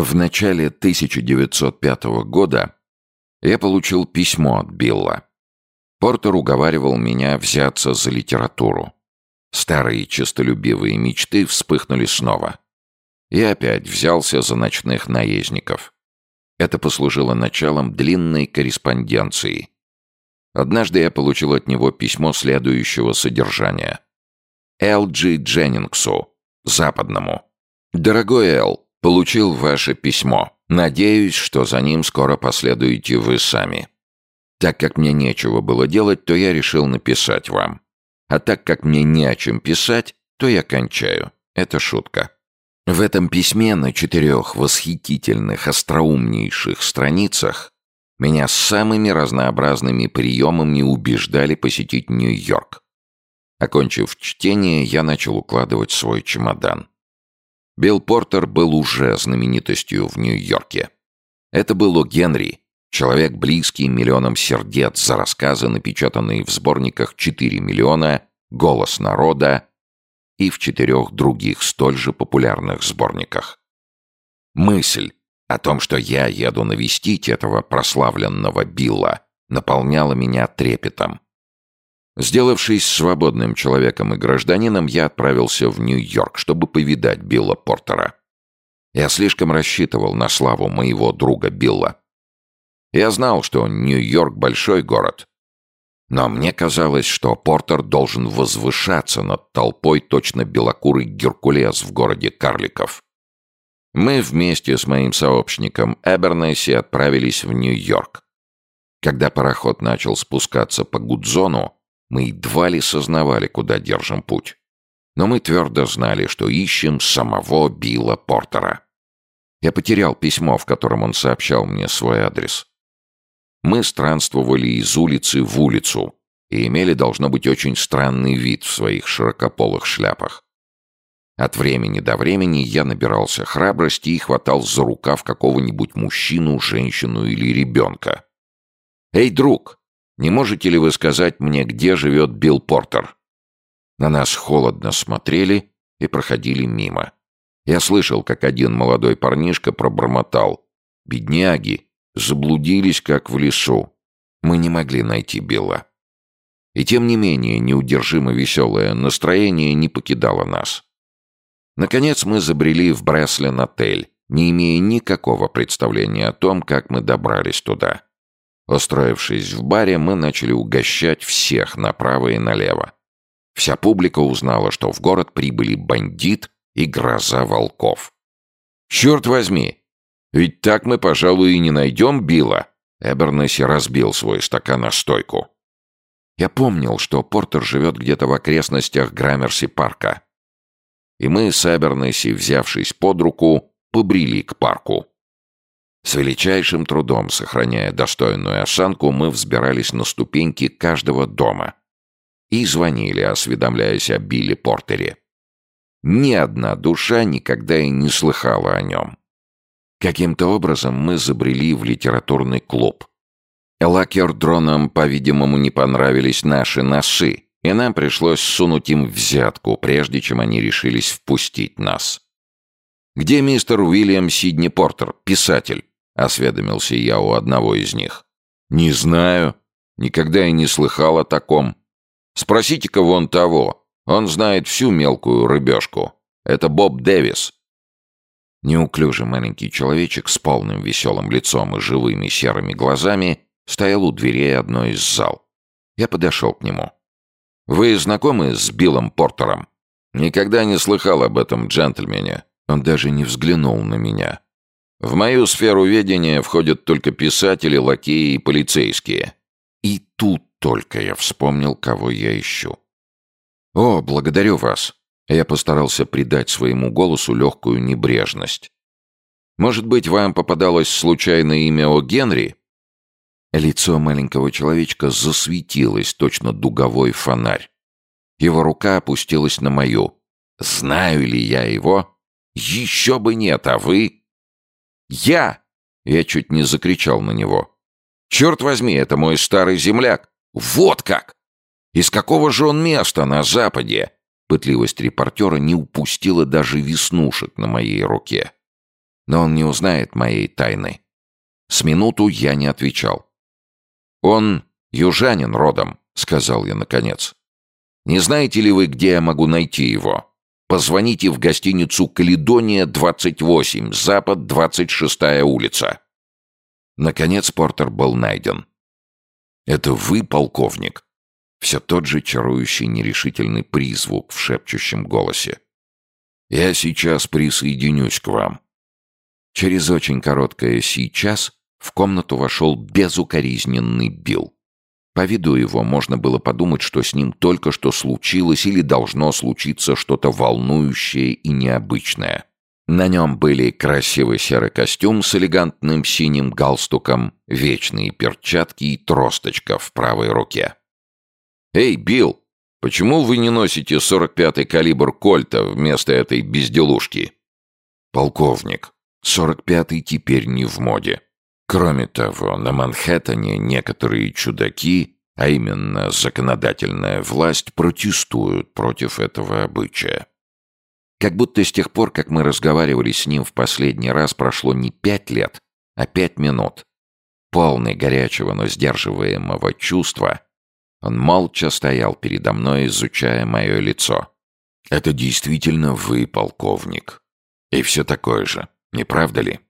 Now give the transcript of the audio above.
В начале 1905 года я получил письмо от Билла. Портер уговаривал меня взяться за литературу. Старые честолюбивые мечты вспыхнули снова. И опять взялся за ночных наездников. Это послужило началом длинной корреспонденции. Однажды я получил от него письмо следующего содержания. Л.Джи Дженнингсу, западному. «Дорогой Эл, получил ваше письмо. Надеюсь, что за ним скоро последуете вы сами. Так как мне нечего было делать, то я решил написать вам. А так как мне не о чем писать, то я кончаю. Это шутка. В этом письме на четырех восхитительных, остроумнейших страницах меня с самыми разнообразными приемами убеждали посетить Нью-Йорк. Окончив чтение, я начал укладывать свой чемодан. Билл Портер был уже знаменитостью в Нью-Йорке. Это был О. Генри, человек близкий миллионам сердец за рассказы, напечатанные в сборниках «4 миллиона», «Голос народа» и в четырех других столь же популярных сборниках. Мысль о том, что я еду навестить этого прославленного Билла, наполняла меня трепетом. Сделавшись свободным человеком и гражданином, я отправился в Нью-Йорк, чтобы повидать Билла Портера. Я слишком рассчитывал на славу моего друга Билла. Я знал, что Нью-Йорк — большой город. Но мне казалось, что Портер должен возвышаться над толпой точно белокурый Геркулес в городе карликов. Мы вместе с моим сообщником Эбернесси отправились в Нью-Йорк. Когда пароход начал спускаться по Гудзону, мы едва ли сознавали, куда держим путь. Но мы твердо знали, что ищем самого Билла Портера. Я потерял письмо, в котором он сообщал мне свой адрес. Мы странствовали из улицы в улицу и имели, должно быть, очень странный вид в своих широкополых шляпах. От времени до времени я набирался храбрости и хватал за рукав какого-нибудь мужчину, женщину или ребенка. «Эй, друг, не можете ли вы сказать мне, где живет Билл Портер?» На нас холодно смотрели и проходили мимо. Я слышал, как один молодой парнишка пробормотал. «Бедняги! Заблудились, как в лесу!» Мы не могли найти Билла. И тем не менее, неудержимо веселое настроение не покидало нас. Наконец мы забрели в Бреслин-отель, не имея никакого представления о том, как мы добрались туда. Устроившись в баре, мы начали угощать всех направо и налево. Вся публика узнала, что в город прибыли бандит и гроза волков. «Черт возьми! Ведь так мы, пожалуй, и не найдем Билла!» Эбернесси разбил свой стакан о стойку. Я помнил, что Портер живет где-то в окрестностях Граммерси-парка. И мы с Эбернесси, взявшись под руку, побрели к парку. С величайшим трудом, сохраняя достойную осанку, мы взбирались на ступеньки каждого дома и звонили, осведомляясь о Билли Портере. Ни одна душа никогда и не слыхала о нем. Каким-то образом мы забрели в литературный клуб. Лакердронам, по-видимому, не понравились наши носы, и нам пришлось сунуть им взятку, прежде чем они решились впустить нас. «Где мистер Уильям Сидни Портер, писатель?» Осведомился я у одного из них. «Не знаю. Никогда и не слыхал о таком. Спросите-ка вон того. Он знает всю мелкую рыбешку. Это Боб Дэвис». Неуклюжий маленький человечек с полным веселым лицом и живыми серыми глазами стоял у дверей одной из зал. Я подошел к нему. «Вы знакомы с Биллом Портером?» «Никогда не слыхал об этом джентльмене». Он даже не взглянул на меня. В мою сферу ведения входят только писатели, лакеи и полицейские. И тут только я вспомнил, кого я ищу. «О, благодарю вас!» Я постарался придать своему голосу легкую небрежность. «Может быть, вам попадалось случайное имя О. Генри?» Лицо маленького человечка засветилось, точно дуговой фонарь. Его рука опустилась на мою. «Знаю ли я его?» «Еще бы нет, а вы...» «Я!» Я чуть не закричал на него. «Черт возьми, это мой старый земляк! Вот как! Из какого же он места на Западе?» Пытливость репортера не упустила даже веснушек на моей руке. но он не узнает моей тайны. С минуту я не отвечал. «Он южанин родом», — сказал я наконец. «Не знаете ли вы, где я могу найти его? Позвоните в гостиницу «Каледония, 28, Запад, 26 улица». Наконец Портер был найден. «Это вы, полковник?» Все тот же чарующий нерешительный призвук в шепчущем голосе. «Я сейчас присоединюсь к вам». Через очень короткое «сейчас» в комнату вошел безукоризненный Билл. По виду его можно было подумать, что с ним только что случилось или должно случиться что-то волнующее и необычное. На нем были красивый серый костюм с элегантным синим галстуком, вечные перчатки и тросточка в правой руке. «Эй, Билл, почему вы не носите 45-й калибр Кольта вместо этой безделушки?» «Полковник, 45-й теперь не в моде. Кроме того, на Манхэттене некоторые чудаки, а именно законодательная власть, протестуют против этого обычая. Как будто с тех пор, как мы разговаривали с ним в последний раз, прошло не пять лет, а пять минут. Полный горячего, но сдерживаемого чувства, он молча стоял передо мной, изучая мое лицо. «Это действительно вы, полковник. И все такое же, не правда ли?»